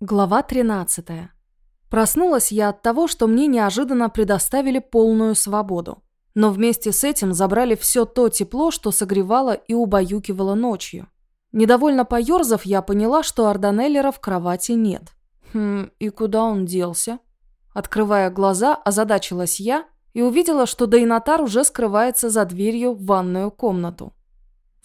Глава 13. Проснулась я от того, что мне неожиданно предоставили полную свободу. Но вместе с этим забрали все то тепло, что согревало и убаюкивало ночью. Недовольно поерзав, я поняла, что Арданеллера в кровати нет. Хм, и куда он делся? Открывая глаза, озадачилась я и увидела, что Дейнатар уже скрывается за дверью в ванную комнату.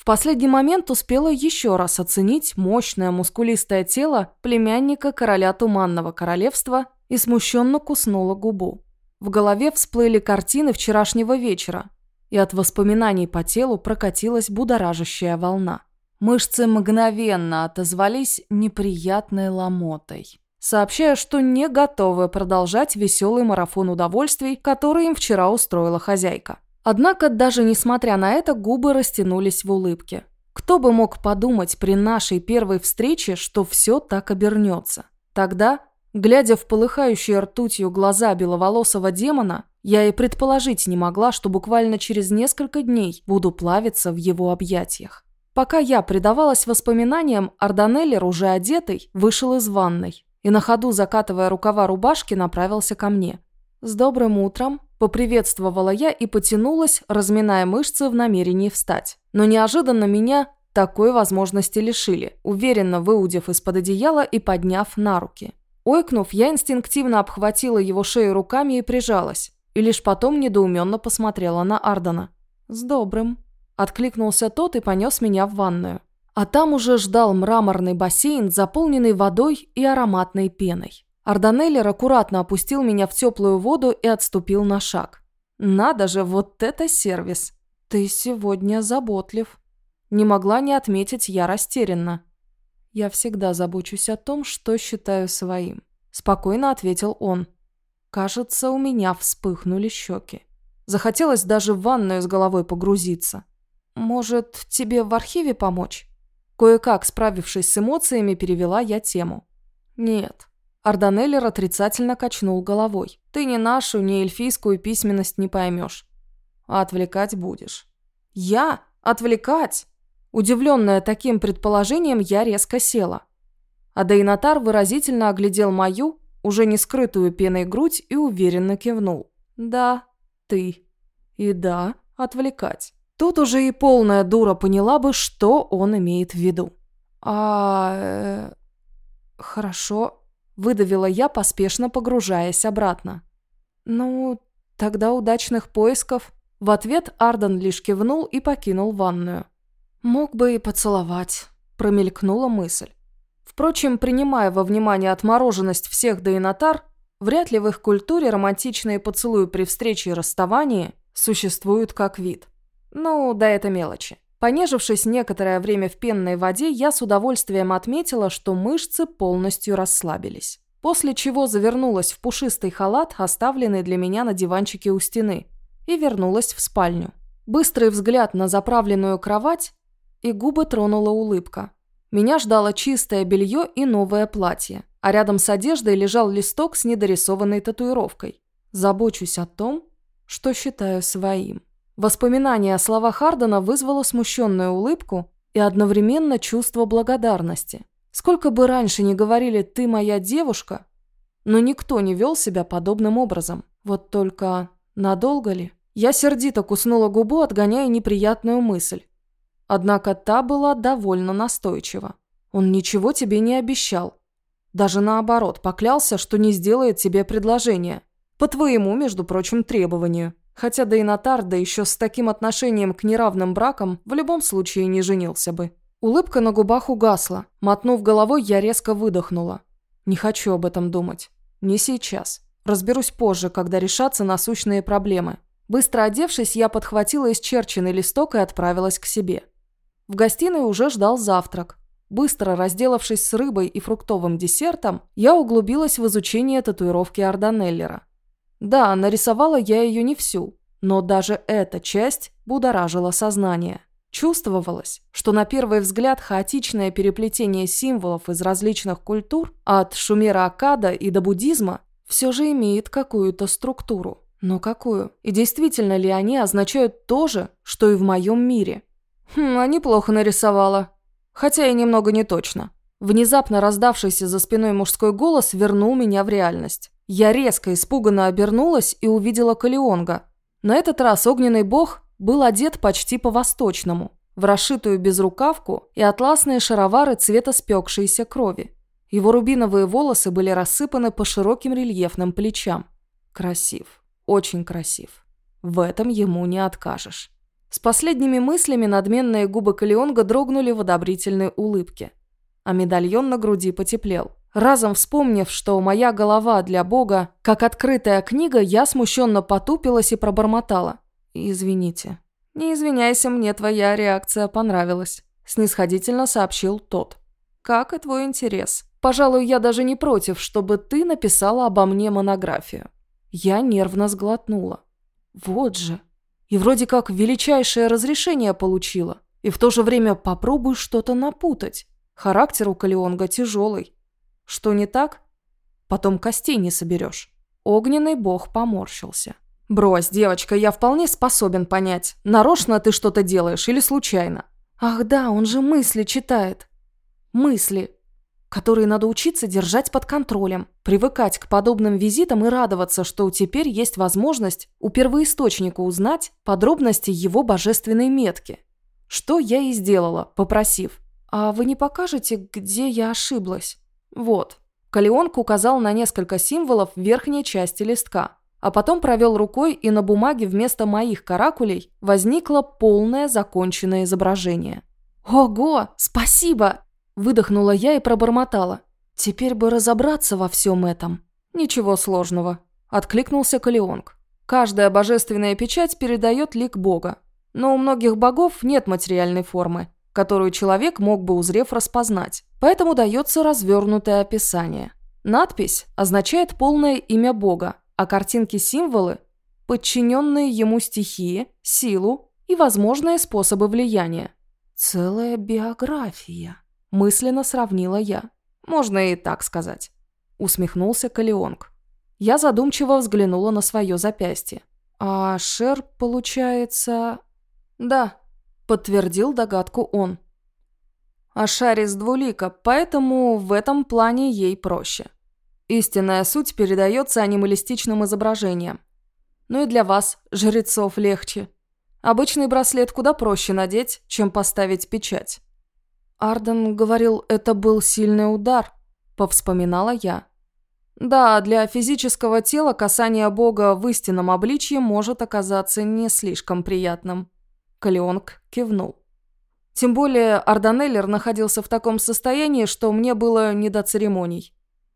В последний момент успела еще раз оценить мощное мускулистое тело племянника короля Туманного Королевства и смущенно куснула губу. В голове всплыли картины вчерашнего вечера, и от воспоминаний по телу прокатилась будоражащая волна. Мышцы мгновенно отозвались неприятной ломотой, сообщая, что не готовы продолжать веселый марафон удовольствий, который им вчера устроила хозяйка. Однако, даже несмотря на это, губы растянулись в улыбке. Кто бы мог подумать при нашей первой встрече, что все так обернется? Тогда, глядя в полыхающие ртутью глаза беловолосого демона, я и предположить не могла, что буквально через несколько дней буду плавиться в его объятиях. Пока я предавалась воспоминаниям, Арданеллер, уже одетый, вышел из ванной и на ходу, закатывая рукава рубашки, направился ко мне. «С добрым утром!» Поприветствовала я и потянулась, разминая мышцы в намерении встать. Но неожиданно меня такой возможности лишили, уверенно выудив из-под одеяла и подняв на руки. Ойкнув, я инстинктивно обхватила его шею руками и прижалась, и лишь потом недоуменно посмотрела на Ардена. «С добрым», – откликнулся тот и понес меня в ванную. А там уже ждал мраморный бассейн, заполненный водой и ароматной пеной. Арданеллер аккуратно опустил меня в теплую воду и отступил на шаг. «Надо же, вот это сервис! Ты сегодня заботлив!» Не могла не отметить я растерянно. «Я всегда забочусь о том, что считаю своим», – спокойно ответил он. Кажется, у меня вспыхнули щеки. Захотелось даже в ванную с головой погрузиться. «Может, тебе в архиве помочь?» Кое-как, справившись с эмоциями, перевела я тему. «Нет, Арданеллер отрицательно качнул головой. «Ты ни нашу, ни эльфийскую письменность не поймешь. А отвлекать будешь». «Я? Отвлекать?» Удивленная таким предположением, я резко села. А Дейнатар выразительно оглядел мою, уже не скрытую пеной грудь и уверенно кивнул. «Да, ты. И да, отвлекать». Тут уже и полная дура поняла бы, что он имеет в виду. «А... Э, хорошо, Выдавила я, поспешно погружаясь обратно. «Ну, тогда удачных поисков». В ответ Арден лишь кивнул и покинул ванную. «Мог бы и поцеловать», – промелькнула мысль. Впрочем, принимая во внимание отмороженность всех дейнатар, вряд ли в их культуре романтичные поцелуи при встрече и расставании существуют как вид. Ну, да это мелочи. Понежившись некоторое время в пенной воде, я с удовольствием отметила, что мышцы полностью расслабились. После чего завернулась в пушистый халат, оставленный для меня на диванчике у стены, и вернулась в спальню. Быстрый взгляд на заправленную кровать, и губы тронула улыбка. Меня ждало чистое белье и новое платье, а рядом с одеждой лежал листок с недорисованной татуировкой. Забочусь о том, что считаю своим. Воспоминание о словах Хардена вызвало смущенную улыбку и одновременно чувство благодарности. Сколько бы раньше ни говорили «ты моя девушка», но никто не вел себя подобным образом. Вот только надолго ли? Я сердито куснула губу, отгоняя неприятную мысль. Однако та была довольно настойчива. Он ничего тебе не обещал. Даже наоборот, поклялся, что не сделает тебе предложение. По твоему, между прочим, требованию. Хотя да и Натар, да еще с таким отношением к неравным бракам, в любом случае не женился бы. Улыбка на губах угасла. Мотнув головой, я резко выдохнула. Не хочу об этом думать. Не сейчас. Разберусь позже, когда решатся насущные проблемы. Быстро одевшись, я подхватила исчерченный листок и отправилась к себе. В гостиной уже ждал завтрак. Быстро разделавшись с рыбой и фруктовым десертом, я углубилась в изучение татуировки Арданеллера. Да, нарисовала я ее не всю, но даже эта часть будоражила сознание. Чувствовалось, что на первый взгляд хаотичное переплетение символов из различных культур, от шумера-акада и до буддизма, все же имеет какую-то структуру. Но какую? И действительно ли они означают то же, что и в моем мире? Хм, а неплохо нарисовала. Хотя и немного не точно. Внезапно раздавшийся за спиной мужской голос вернул меня в реальность. Я резко, испуганно обернулась и увидела Калионга. На этот раз огненный бог был одет почти по-восточному, в расшитую безрукавку и атласные шаровары цвета спекшейся крови. Его рубиновые волосы были рассыпаны по широким рельефным плечам. Красив. Очень красив. В этом ему не откажешь. С последними мыслями надменные губы Калионга дрогнули в одобрительной улыбке а медальон на груди потеплел. Разом вспомнив, что моя голова для Бога, как открытая книга, я смущенно потупилась и пробормотала. «Извините». «Не извиняйся, мне твоя реакция понравилась», – снисходительно сообщил тот. «Как и твой интерес. Пожалуй, я даже не против, чтобы ты написала обо мне монографию». Я нервно сглотнула. Вот же. И вроде как величайшее разрешение получила. И в то же время попробуй что-то напутать. Характер у Калионга тяжелый. Что не так? Потом костей не соберешь. Огненный бог поморщился. «Брось, девочка, я вполне способен понять, нарочно ты что-то делаешь или случайно». «Ах да, он же мысли читает». «Мысли, которые надо учиться держать под контролем, привыкать к подобным визитам и радоваться, что теперь есть возможность у первоисточника узнать подробности его божественной метки. Что я и сделала, попросив. «А вы не покажете, где я ошиблась?» «Вот». Калионка указал на несколько символов в верхней части листка, а потом провел рукой, и на бумаге вместо моих каракулей возникло полное законченное изображение. «Ого! Спасибо!» – выдохнула я и пробормотала. «Теперь бы разобраться во всем этом». «Ничего сложного», – откликнулся Калионг. «Каждая божественная печать передает лик Бога. Но у многих богов нет материальной формы, которую человек мог бы, узрев, распознать. Поэтому дается развернутое описание. Надпись означает полное имя Бога, а картинки-символы – подчиненные ему стихии, силу и возможные способы влияния. «Целая биография», – мысленно сравнила я. «Можно и так сказать», – усмехнулся Калионг. Я задумчиво взглянула на свое запястье. «А Шер, получается...» «Да», подтвердил догадку он. Ашарис двулика, поэтому в этом плане ей проще. Истинная суть передается анималистичным изображением. Ну и для вас, жрецов, легче. Обычный браслет куда проще надеть, чем поставить печать. Арден говорил, это был сильный удар, повспоминала я. Да, для физического тела касание Бога в истинном обличье может оказаться не слишком приятным. Калионг кивнул. Тем более Арданеллер находился в таком состоянии, что мне было не до церемоний.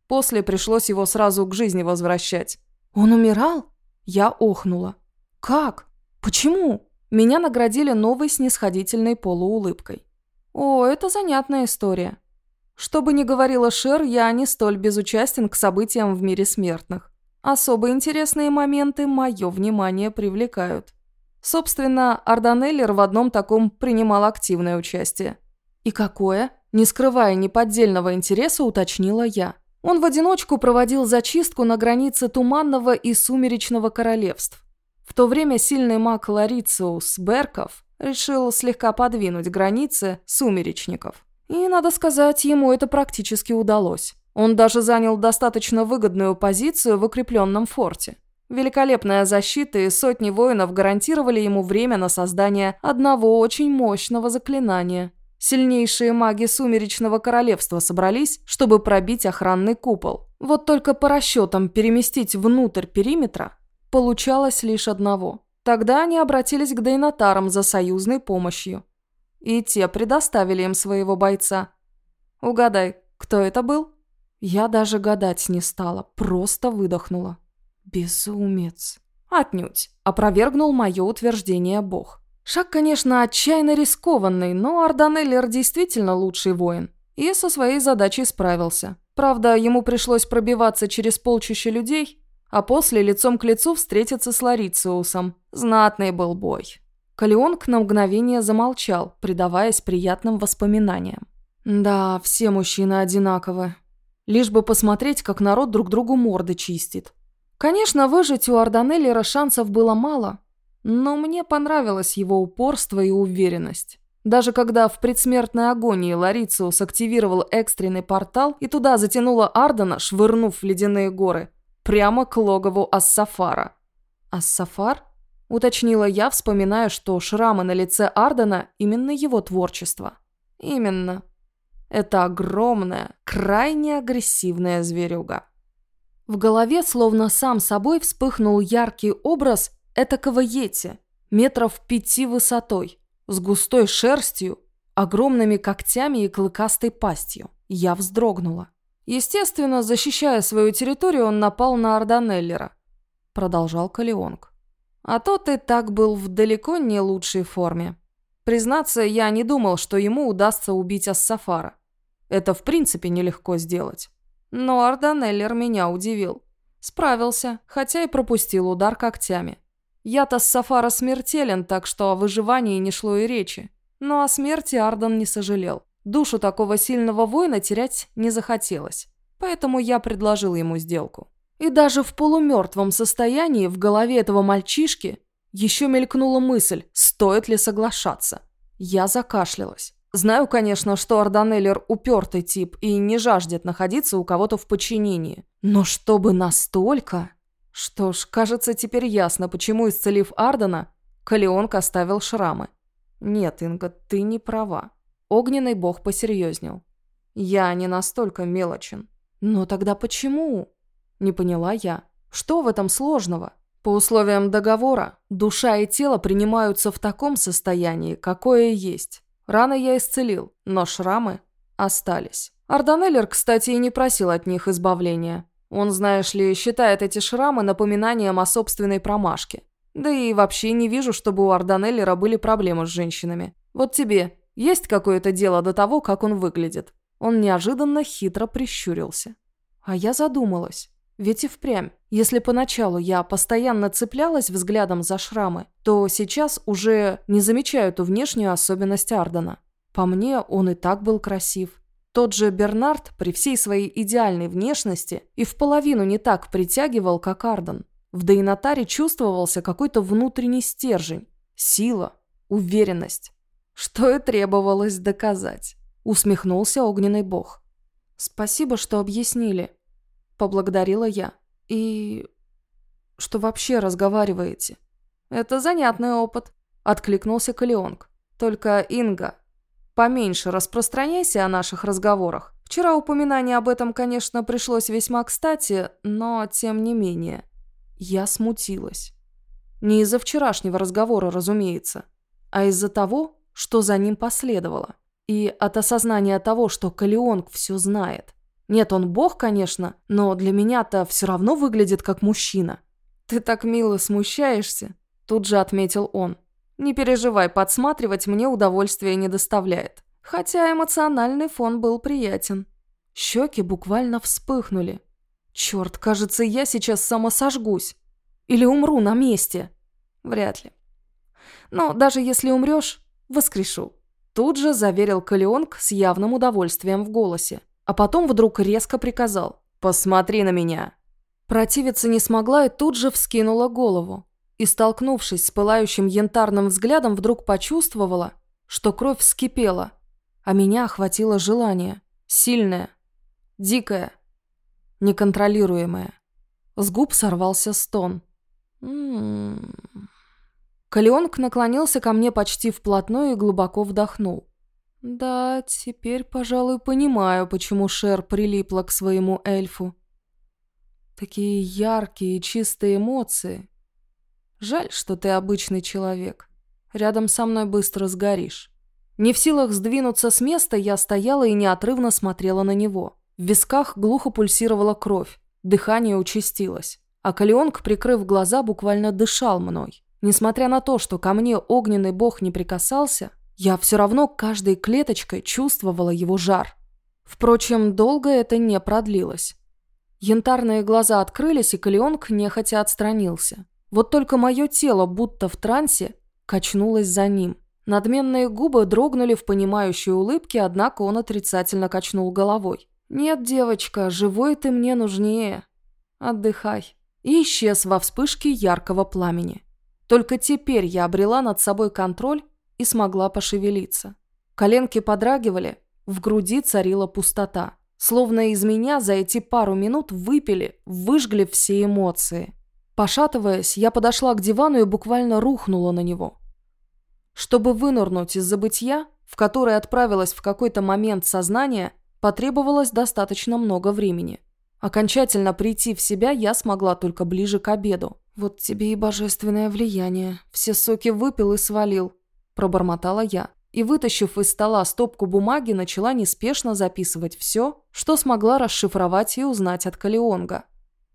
После пришлось его сразу к жизни возвращать. «Он умирал?» Я охнула. «Как? Почему?» Меня наградили новой снисходительной полуулыбкой. «О, это занятная история. Что бы ни говорила Шер, я не столь безучастен к событиям в мире смертных. Особо интересные моменты мое внимание привлекают. Собственно, Арданеллер в одном таком принимал активное участие. «И какое?» Не скрывая неподдельного интереса, уточнила я. Он в одиночку проводил зачистку на границе Туманного и Сумеречного королевств. В то время сильный маг Ларициус Берков решил слегка подвинуть границы сумеречников. И, надо сказать, ему это практически удалось. Он даже занял достаточно выгодную позицию в укрепленном форте. Великолепная защита и сотни воинов гарантировали ему время на создание одного очень мощного заклинания. Сильнейшие маги Сумеречного Королевства собрались, чтобы пробить охранный купол. Вот только по расчетам переместить внутрь периметра получалось лишь одного. Тогда они обратились к Дейнатарам за союзной помощью. И те предоставили им своего бойца. Угадай, кто это был? Я даже гадать не стала, просто выдохнула. «Безумец!» «Отнюдь!» – опровергнул мое утверждение Бог. Шаг, конечно, отчаянно рискованный, но Арданеллер действительно лучший воин. И со своей задачей справился. Правда, ему пришлось пробиваться через полчища людей, а после лицом к лицу встретиться с Ларициусом. Знатный был бой. Калионг на мгновение замолчал, предаваясь приятным воспоминаниям. Да, все мужчины одинаковы. Лишь бы посмотреть, как народ друг другу морды чистит. Конечно, выжить у Арданеллера шансов было мало, но мне понравилось его упорство и уверенность. Даже когда в предсмертной агонии Ларициус активировал экстренный портал и туда затянуло Ардена, швырнув в ледяные горы, прямо к логову Ассафара. «Ассафар?» – уточнила я, вспоминая, что шрамы на лице Ардена – именно его творчество. «Именно. Это огромная, крайне агрессивная зверюга». В голове словно сам собой вспыхнул яркий образ этакого йети, метров пяти высотой, с густой шерстью, огромными когтями и клыкастой пастью. Я вздрогнула. Естественно, защищая свою территорию, он напал на Арданеллера. Продолжал Калионг. А тот и так был в далеко не лучшей форме. Признаться, я не думал, что ему удастся убить Ассафара. Это в принципе нелегко сделать. Но Арданеллер меня удивил. Справился, хотя и пропустил удар когтями. Я-то с Сафара смертелен, так что о выживании не шло и речи. Но о смерти Ардан не сожалел. Душу такого сильного воина терять не захотелось. Поэтому я предложил ему сделку. И даже в полумертвом состоянии в голове этого мальчишки еще мелькнула мысль, стоит ли соглашаться. Я закашлялась. Знаю, конечно, что Арданеллер упертый тип и не жаждет находиться у кого-то в подчинении. Но чтобы настолько... Что ж, кажется, теперь ясно, почему, исцелив Ардена, Калионг оставил шрамы. Нет, Инга, ты не права. Огненный бог посерьезнел. Я не настолько мелочен. Но тогда почему? Не поняла я. Что в этом сложного? По условиям договора, душа и тело принимаются в таком состоянии, какое есть. Раны я исцелил, но шрамы остались. Арданеллер, кстати, и не просил от них избавления. Он, знаешь ли, считает эти шрамы напоминанием о собственной промашке. Да и вообще не вижу, чтобы у Арданеллера были проблемы с женщинами. Вот тебе есть какое-то дело до того, как он выглядит?» Он неожиданно хитро прищурился. А я задумалась. Ведь и впрямь, если поначалу я постоянно цеплялась взглядом за шрамы, то сейчас уже не замечаю эту внешнюю особенность Ардена. По мне, он и так был красив. Тот же Бернард при всей своей идеальной внешности и в половину не так притягивал, как Арден. В Дейнатаре чувствовался какой-то внутренний стержень, сила, уверенность. Что и требовалось доказать. Усмехнулся огненный бог. «Спасибо, что объяснили», Поблагодарила я. И... что вообще разговариваете? Это занятный опыт. Откликнулся Калионг. Только, Инга, поменьше распространяйся о наших разговорах. Вчера упоминание об этом, конечно, пришлось весьма кстати, но тем не менее. Я смутилась. Не из-за вчерашнего разговора, разумеется, а из-за того, что за ним последовало. И от осознания того, что Калионг все знает. Нет, он бог, конечно, но для меня-то все равно выглядит как мужчина. Ты так мило смущаешься, тут же отметил он. Не переживай, подсматривать мне удовольствия не доставляет. Хотя эмоциональный фон был приятен. Щеки буквально вспыхнули. Черт, кажется, я сейчас самосожгусь. Или умру на месте. Вряд ли. Но даже если умрешь, воскрешу. Тут же заверил Калионг с явным удовольствием в голосе. А потом вдруг резко приказал «Посмотри на меня». Противиться не смогла и тут же вскинула голову. И, столкнувшись с пылающим янтарным взглядом, вдруг почувствовала, что кровь вскипела, а меня охватило желание. Сильное, дикое, неконтролируемое. С губ сорвался стон. М-м-м. Калионг наклонился ко мне почти вплотную и глубоко вдохнул. Да, теперь, пожалуй, понимаю, почему Шер прилипла к своему эльфу. Такие яркие и чистые эмоции. Жаль, что ты обычный человек. Рядом со мной быстро сгоришь. Не в силах сдвинуться с места, я стояла и неотрывно смотрела на него. В висках глухо пульсировала кровь, дыхание участилось. А Калионг, прикрыв глаза, буквально дышал мной. Несмотря на то, что ко мне огненный бог не прикасался, я все равно каждой клеточкой чувствовала его жар. Впрочем, долго это не продлилось. Янтарные глаза открылись, и Калионг нехотя отстранился. Вот только мое тело, будто в трансе, качнулось за ним. Надменные губы дрогнули в понимающей улыбке, однако он отрицательно качнул головой. «Нет, девочка, живой ты мне нужнее. Отдыхай». И исчез во вспышке яркого пламени. Только теперь я обрела над собой контроль и смогла пошевелиться. Коленки подрагивали, в груди царила пустота. Словно из меня за эти пару минут выпили, выжгли все эмоции. Пошатываясь, я подошла к дивану и буквально рухнула на него. Чтобы вынырнуть из забытья, в которое отправилась в какой-то момент сознания, потребовалось достаточно много времени. Окончательно прийти в себя я смогла только ближе к обеду. «Вот тебе и божественное влияние. Все соки выпил и свалил», – пробормотала я. И, вытащив из стола стопку бумаги, начала неспешно записывать все, что смогла расшифровать и узнать от Калионга.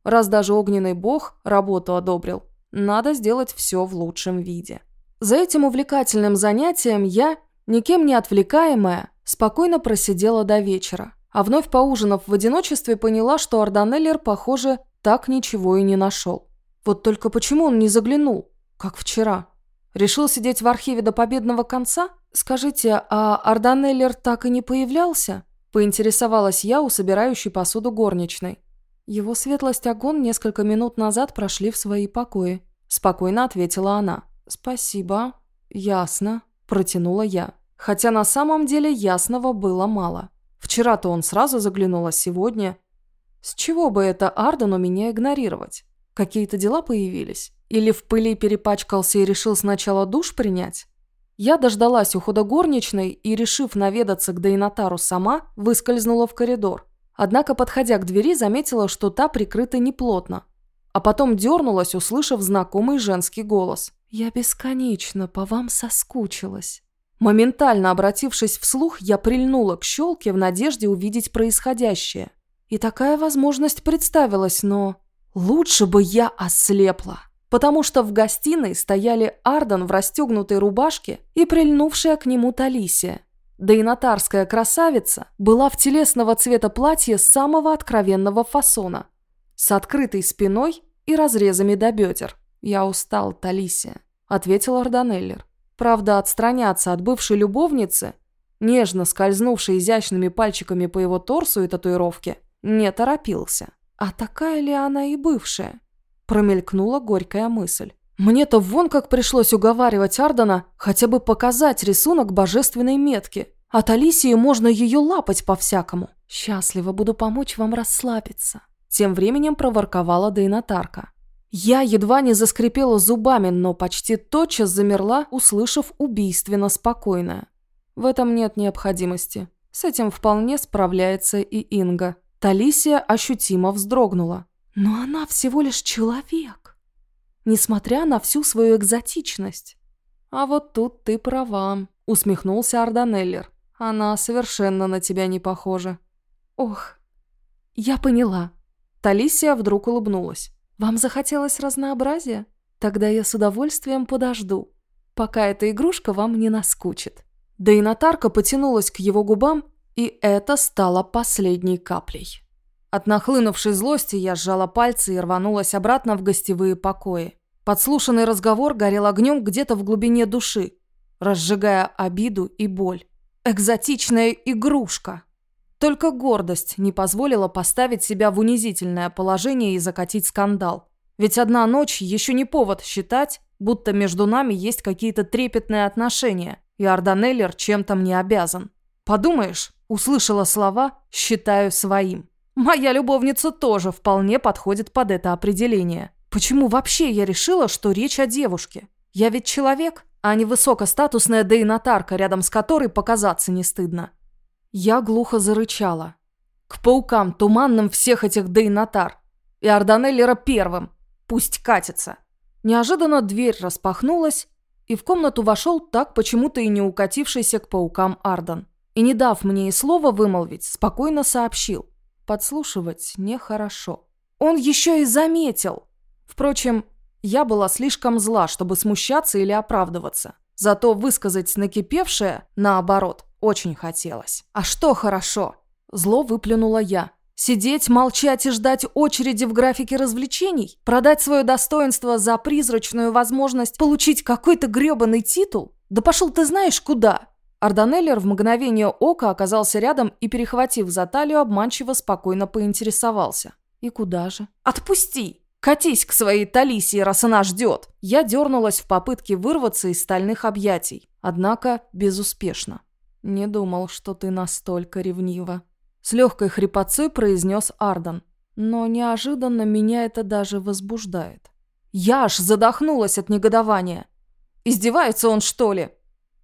Раз даже огненный бог работу одобрил, надо сделать все в лучшем виде. За этим увлекательным занятием я, никем не отвлекаемая, спокойно просидела до вечера. А вновь поужинав в одиночестве, поняла, что Арданеллер, похоже, так ничего и не нашел. Вот только почему он не заглянул, как вчера? Решил сидеть в архиве до победного конца? Скажите, а Арданеллер так и не появлялся? Поинтересовалась я у собирающей посуду горничной. Его светлость Агон несколько минут назад прошли в свои покои. Спокойно ответила она. «Спасибо. Ясно», – протянула я. Хотя на самом деле ясного было мало. Вчера-то он сразу заглянул, а сегодня... С чего бы это Ардену меня игнорировать? Какие-то дела появились? Или в пыли перепачкался и решил сначала душ принять? Я дождалась ухода горничной и, решив наведаться к Дейнатару сама, выскользнула в коридор. Однако, подходя к двери, заметила, что та прикрыта неплотно. А потом дернулась, услышав знакомый женский голос. «Я бесконечно по вам соскучилась». Моментально обратившись вслух, я прильнула к щелке в надежде увидеть происходящее. И такая возможность представилась, но... Лучше бы я ослепла, потому что в гостиной стояли Арден в расстегнутой рубашке и прильнувшая к нему Талисия. Да и нотарская красавица была в телесного цвета платье самого откровенного фасона, с открытой спиной и разрезами до бедер. «Я устал, Талисия», — ответил Арданеллер. Правда, отстраняться от бывшей любовницы, нежно скользнувшей изящными пальчиками по его торсу и татуировке, не торопился. А такая ли она и бывшая? Промелькнула горькая мысль. Мне-то вон как пришлось уговаривать Ардена хотя бы показать рисунок божественной метки. От Алисии можно ее лапать по-всякому. Счастливо буду помочь вам расслабиться. Тем временем проворковала Дейнатарка. Я едва не заскрипела зубами, но почти тотчас замерла, услышав убийственно спокойное. В этом нет необходимости. С этим вполне справляется и Инга. Талисия ощутимо вздрогнула. Но она всего лишь человек. Несмотря на всю свою экзотичность. А вот тут ты права, усмехнулся Арданеллер. Она совершенно на тебя не похожа. Ох, я поняла. Талисия вдруг улыбнулась. Вам захотелось разнообразия? Тогда я с удовольствием подожду, пока эта игрушка вам не наскучит. Да и Натарка потянулась к его губам и это стало последней каплей. От нахлынувшей злости я сжала пальцы и рванулась обратно в гостевые покои. Подслушанный разговор горел огнем где-то в глубине души, разжигая обиду и боль. Экзотичная игрушка. Только гордость не позволила поставить себя в унизительное положение и закатить скандал. Ведь одна ночь еще не повод считать, будто между нами есть какие-то трепетные отношения, и Арданеллер чем-то мне обязан. Подумаешь, услышала слова «считаю своим». Моя любовница тоже вполне подходит под это определение. Почему вообще я решила, что речь о девушке? Я ведь человек, а не высокостатусная дейнатарка, рядом с которой показаться не стыдно. Я глухо зарычала. К паукам туманным всех этих дейнатар. И Арданеллера первым. Пусть катится. Неожиданно дверь распахнулась, и в комнату вошел так почему-то и не укатившийся к паукам Ардан и, не дав мне и слова вымолвить, спокойно сообщил. Подслушивать нехорошо. Он еще и заметил. Впрочем, я была слишком зла, чтобы смущаться или оправдываться. Зато высказать накипевшее, наоборот, очень хотелось. А что хорошо? Зло выплюнула я. Сидеть, молчать и ждать очереди в графике развлечений? Продать свое достоинство за призрачную возможность получить какой-то грёбаный титул? Да пошел ты знаешь куда! Арданеллер в мгновение ока оказался рядом и, перехватив за талию, обманчиво спокойно поинтересовался. «И куда же?» «Отпусти! Катись к своей Талисии, раз она ждет!» Я дернулась в попытке вырваться из стальных объятий. Однако безуспешно. «Не думал, что ты настолько ревнива». С легкой хрипотцой произнес Ардан. Но неожиданно меня это даже возбуждает. Я аж задохнулась от негодования. Издевается он, что ли?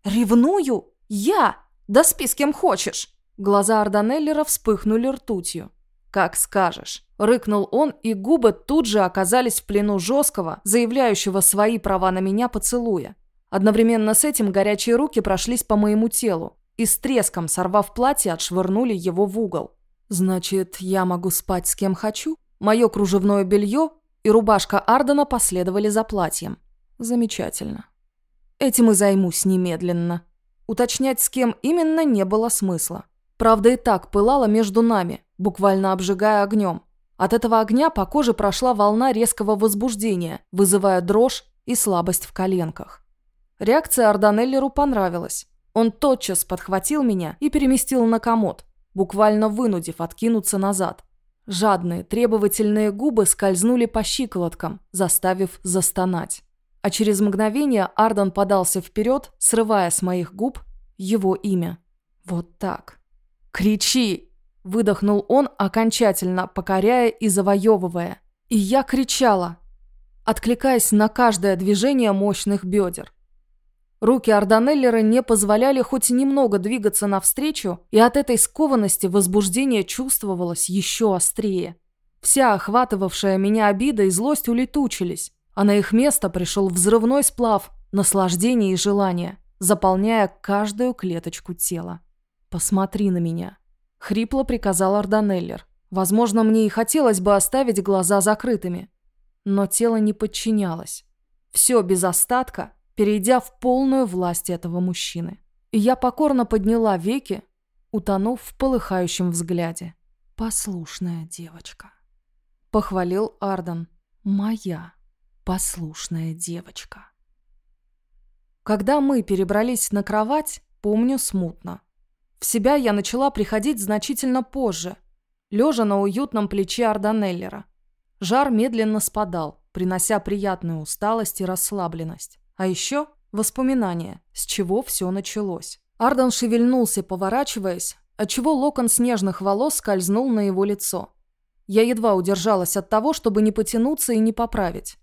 Ревную? Я? Да спи с кем хочешь. Глаза Арданеллера вспыхнули ртутью. «Как скажешь», – рыкнул он, и губы тут же оказались в плену жесткого, заявляющего свои права на меня поцелуя. Одновременно с этим горячие руки прошлись по моему телу и с треском, сорвав платье, отшвырнули его в угол. «Значит, я могу спать с кем хочу?» Мое кружевное белье и рубашка Ардена последовали за платьем. Замечательно. Этим и займусь немедленно. Уточнять, с кем именно, не было смысла. Правда, и так пылало между нами, буквально обжигая огнем. От этого огня по коже прошла волна резкого возбуждения, вызывая дрожь и слабость в коленках. Реакция Арданеллеру понравилась. Он тотчас подхватил меня и переместил на комод, буквально вынудив откинуться назад. Жадные, требовательные губы скользнули по щиколоткам, заставив застонать. А через мгновение Ардан подался вперед, срывая с моих губ его имя. Вот так. «Кричи!» – выдохнул он, окончательно покоряя и завоевывая. И я кричала, откликаясь на каждое движение мощных бедер. Руки Арданеллера не позволяли хоть немного двигаться навстречу, и от этой скованности возбуждение чувствовалось еще острее. Вся охватывавшая меня обида и злость улетучились, а на их место пришел взрывной сплав наслаждения и желания, заполняя каждую клеточку тела. «Посмотри на меня», — хрипло приказал Арданеллер. Возможно, мне и хотелось бы оставить глаза закрытыми, но тело не подчинялось. Все без остатка — перейдя в полную власть этого мужчины. И я покорно подняла веки, утонув в полыхающем взгляде. «Послушная девочка», — похвалил Арден. «Моя послушная девочка». Когда мы перебрались на кровать, помню смутно. В себя я начала приходить значительно позже, лежа на уютном плече Арданеллера. Жар медленно спадал, принося приятную усталость и расслабленность. А еще воспоминания, с чего все началось. Арден шевельнулся, поворачиваясь, отчего локон снежных волос скользнул на его лицо. Я едва удержалась от того, чтобы не потянуться и не поправить.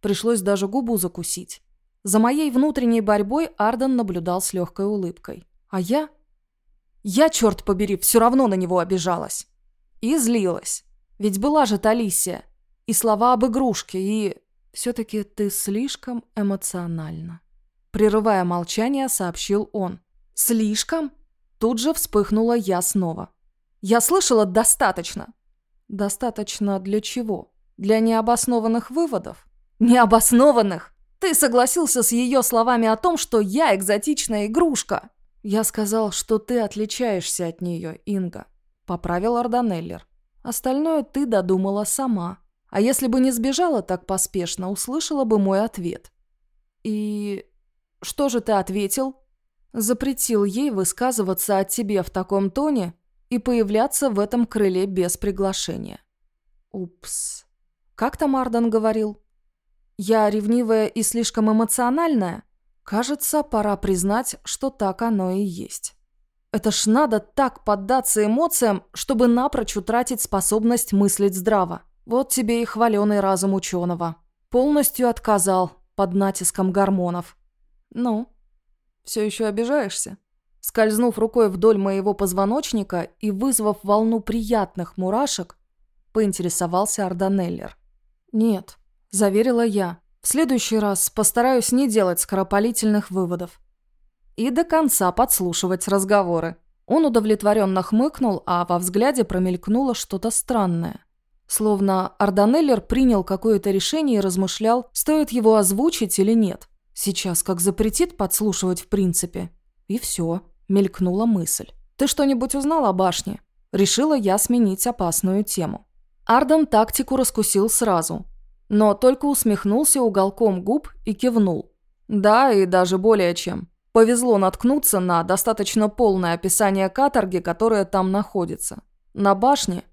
Пришлось даже губу закусить. За моей внутренней борьбой Арден наблюдал с легкой улыбкой. А я? Я, черт побери, все равно на него обижалась. И злилась. Ведь была же Талисия. И слова об игрушке, и... «Все-таки ты слишком эмоциональна». Прерывая молчание, сообщил он. «Слишком?» Тут же вспыхнула я снова. «Я слышала достаточно». «Достаточно для чего? Для необоснованных выводов?» «Необоснованных? Ты согласился с ее словами о том, что я экзотичная игрушка!» «Я сказал, что ты отличаешься от нее, Инга», — поправил Арданеллер. «Остальное ты додумала сама». А если бы не сбежала так поспешно, услышала бы мой ответ. И что же ты ответил? Запретил ей высказываться о тебе в таком тоне и появляться в этом крыле без приглашения. Упс. Как там Ардан говорил? Я ревнивая и слишком эмоциональная? Кажется, пора признать, что так оно и есть. Это ж надо так поддаться эмоциям, чтобы напрочь утратить способность мыслить здраво. Вот тебе и хваленый разум ученого. Полностью отказал под натиском гормонов. Ну, все еще обижаешься? Скользнув рукой вдоль моего позвоночника и вызвав волну приятных мурашек, поинтересовался Арданеллер. «Нет», – заверила я. «В следующий раз постараюсь не делать скоропалительных выводов». И до конца подслушивать разговоры. Он удовлетворенно хмыкнул, а во взгляде промелькнуло что-то странное. Словно Арданеллер принял какое-то решение и размышлял, стоит его озвучить или нет. Сейчас как запретит подслушивать в принципе. И все, мелькнула мысль. «Ты что-нибудь узнал о башне?» Решила я сменить опасную тему. Арден тактику раскусил сразу, но только усмехнулся уголком губ и кивнул. Да, и даже более чем. Повезло наткнуться на достаточно полное описание каторги, которая там находится. На башне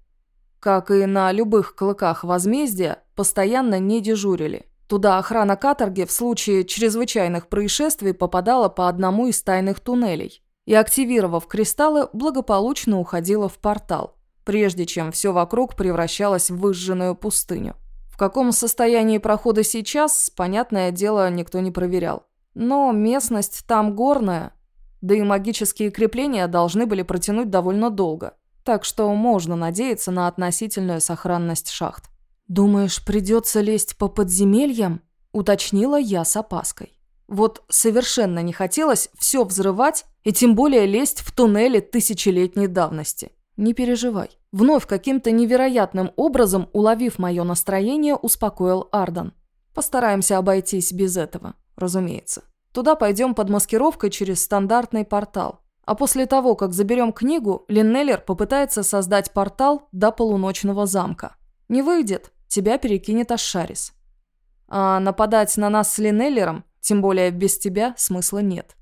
как и на любых клыках возмездия, постоянно не дежурили. Туда охрана каторги в случае чрезвычайных происшествий попадала по одному из тайных туннелей и, активировав кристаллы, благополучно уходила в портал, прежде чем все вокруг превращалось в выжженную пустыню. В каком состоянии прохода сейчас, понятное дело, никто не проверял. Но местность там горная, да и магические крепления должны были протянуть довольно долго, так что можно надеяться на относительную сохранность шахт. «Думаешь, придется лезть по подземельям?» – уточнила я с опаской. Вот совершенно не хотелось все взрывать и тем более лезть в туннели тысячелетней давности. Не переживай. Вновь каким-то невероятным образом, уловив мое настроение, успокоил Ардан. Постараемся обойтись без этого, разумеется. Туда пойдем под маскировкой через стандартный портал. А после того, как заберем книгу, Линнеллер попытается создать портал до полуночного замка. Не выйдет, тебя перекинет Ашарис. А нападать на нас с Линеллером, тем более без тебя, смысла нет.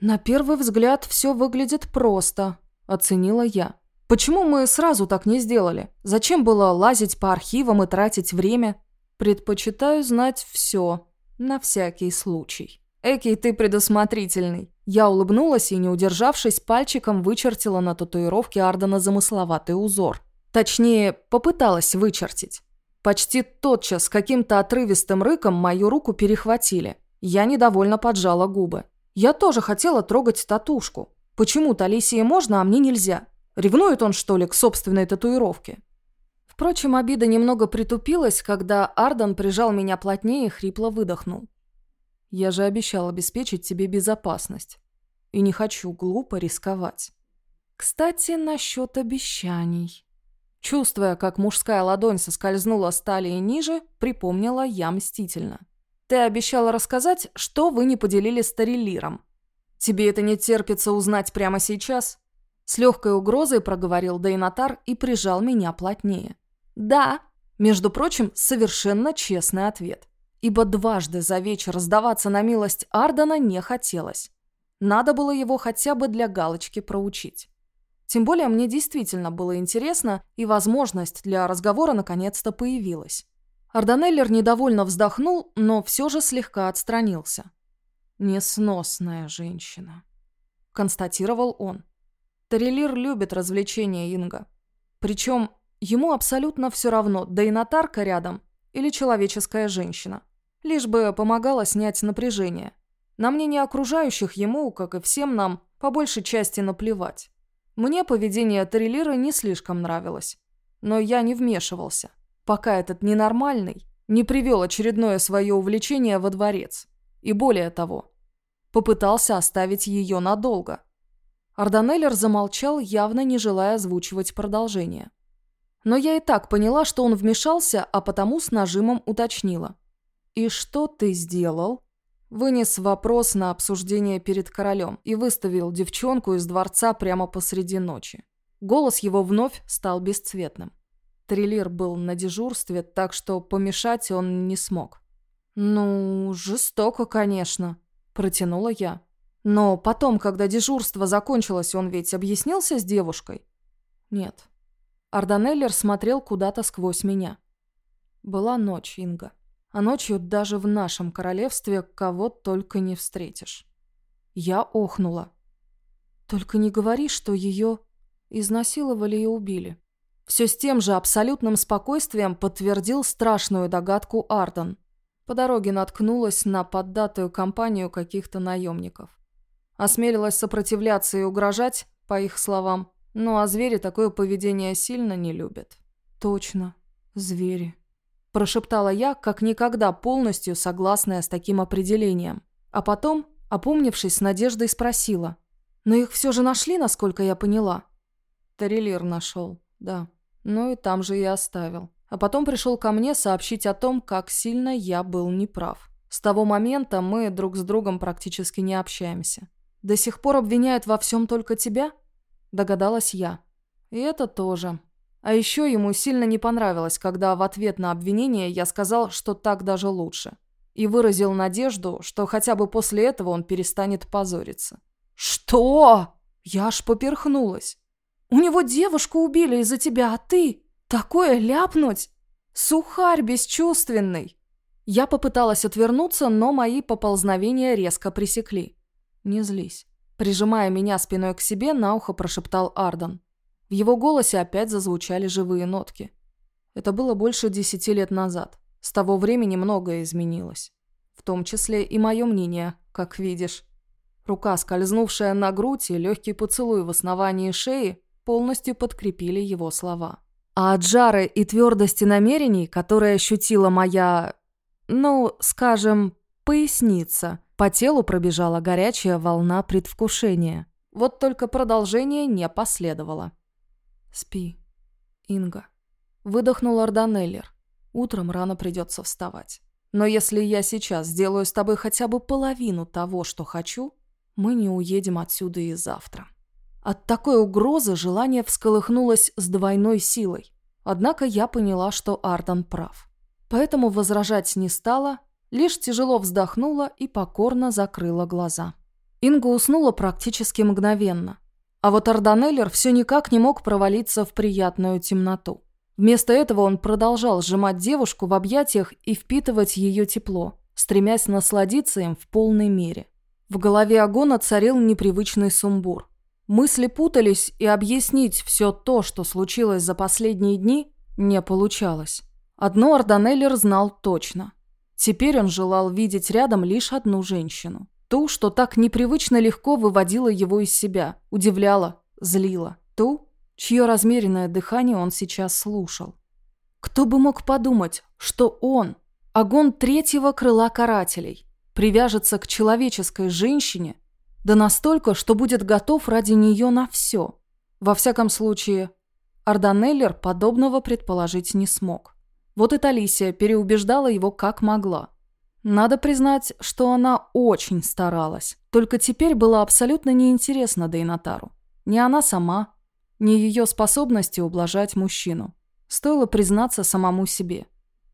На первый взгляд все выглядит просто, оценила я. Почему мы сразу так не сделали? Зачем было лазить по архивам и тратить время? Предпочитаю знать все, на всякий случай. Экий, ты предусмотрительный. Я улыбнулась и, не удержавшись, пальчиком вычертила на татуировке Ардена замысловатый узор. Точнее, попыталась вычертить. Почти тотчас каким-то отрывистым рыком мою руку перехватили. Я недовольно поджала губы. Я тоже хотела трогать татушку. Почему Талисии можно, а мне нельзя? Ревнует он, что ли, к собственной татуировке? Впрочем, обида немного притупилась, когда Ардан прижал меня плотнее и хрипло выдохнул. «Я же обещал обеспечить тебе безопасность. И не хочу глупо рисковать». Кстати, насчет обещаний. Чувствуя, как мужская ладонь соскользнула с талии ниже, припомнила я мстительно. «Ты обещала рассказать, что вы не поделили с Тарелиром. Тебе это не терпится узнать прямо сейчас?» С легкой угрозой проговорил Дейнатар и прижал меня плотнее. «Да», между прочим, совершенно честный ответ. Ибо дважды за вечер сдаваться на милость Ардена не хотелось. Надо было его хотя бы для галочки проучить. Тем более мне действительно было интересно, и возможность для разговора наконец-то появилась. Арданеллер недовольно вздохнул, но все же слегка отстранился. «Несносная женщина», — констатировал он. Тарелир любит развлечения Инга. Причем ему абсолютно все равно, да и нотарка рядом или человеческая женщина. Лишь бы помогала снять напряжение. На мнение окружающих ему, как и всем нам, по большей части наплевать. Мне поведение Тарелира не слишком нравилось. Но я не вмешивался, пока этот ненормальный не привел очередное свое увлечение во дворец. И более того, попытался оставить ее надолго. Арданеллер замолчал, явно не желая озвучивать продолжение. Но я и так поняла, что он вмешался, а потому с нажимом уточнила. «И что ты сделал?» Вынес вопрос на обсуждение перед королем и выставил девчонку из дворца прямо посреди ночи. Голос его вновь стал бесцветным. Триллер был на дежурстве, так что помешать он не смог. «Ну, жестоко, конечно», – протянула я. «Но потом, когда дежурство закончилось, он ведь объяснился с девушкой?» «Нет». Арданеллер смотрел куда-то сквозь меня. Была ночь, Инга. А ночью даже в нашем королевстве кого только не встретишь. Я охнула. Только не говори, что ее изнасиловали и убили. Все с тем же абсолютным спокойствием подтвердил страшную догадку Арден. По дороге наткнулась на поддатую компанию каких-то наемников. Осмелилась сопротивляться и угрожать, по их словам. Ну а звери такое поведение сильно не любят. Точно, звери прошептала я, как никогда полностью согласная с таким определением. А потом, опомнившись, с надеждой спросила. «Но их все же нашли, насколько я поняла?» Тарелир нашел, да. Ну и там же и оставил. А потом пришел ко мне сообщить о том, как сильно я был неправ. С того момента мы друг с другом практически не общаемся. «До сих пор обвиняют во всем только тебя?» Догадалась я. «И это тоже», а еще ему сильно не понравилось, когда в ответ на обвинение я сказал, что так даже лучше. И выразил надежду, что хотя бы после этого он перестанет позориться. «Что?» Я аж поперхнулась. «У него девушку убили из-за тебя, а ты? Такое ляпнуть? Сухарь бесчувственный!» Я попыталась отвернуться, но мои поползновения резко пресекли. «Не злись». Прижимая меня спиной к себе, на ухо прошептал Арден. В его голосе опять зазвучали живые нотки. Это было больше десяти лет назад. С того времени многое изменилось. В том числе и мое мнение, как видишь. Рука, скользнувшая на грудь, и легкий поцелуй в основании шеи полностью подкрепили его слова. А от жары и твердости намерений, которые ощутила моя... ну, скажем, поясница, по телу пробежала горячая волна предвкушения. Вот только продолжение не последовало. «Спи, Инга», — выдохнул Арданеллер. «Утром рано придется вставать. Но если я сейчас сделаю с тобой хотя бы половину того, что хочу, мы не уедем отсюда и завтра». От такой угрозы желание всколыхнулось с двойной силой. Однако я поняла, что Ардан прав. Поэтому возражать не стала, лишь тяжело вздохнула и покорно закрыла глаза. Инга уснула практически мгновенно. А вот Арданеллер все никак не мог провалиться в приятную темноту. Вместо этого он продолжал сжимать девушку в объятиях и впитывать ее тепло, стремясь насладиться им в полной мере. В голове Агона царил непривычный сумбур. Мысли путались, и объяснить все то, что случилось за последние дни, не получалось. Одно Арданеллер знал точно. Теперь он желал видеть рядом лишь одну женщину. Ту, что так непривычно легко выводила его из себя, удивляла, злила. Ту, чье размеренное дыхание он сейчас слушал. Кто бы мог подумать, что он, огонь третьего крыла карателей, привяжется к человеческой женщине – да настолько, что будет готов ради нее на все. Во всяком случае, Арданеллер подобного предположить не смог. Вот и Талисия переубеждала его как могла. Надо признать, что она очень старалась. Только теперь было абсолютно неинтересно Дейнатару. Ни она сама, ни ее способности ублажать мужчину. Стоило признаться самому себе.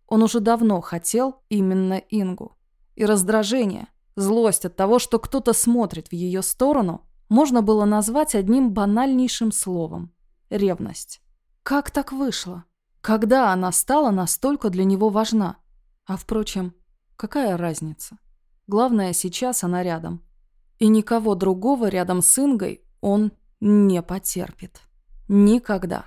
Он уже давно хотел именно Ингу. И раздражение, Злость от того, что кто-то смотрит в ее сторону, можно было назвать одним банальнейшим словом – ревность. Как так вышло? Когда она стала настолько для него важна? А впрочем, какая разница? Главное, сейчас она рядом. И никого другого рядом с Ингой он не потерпит. Никогда.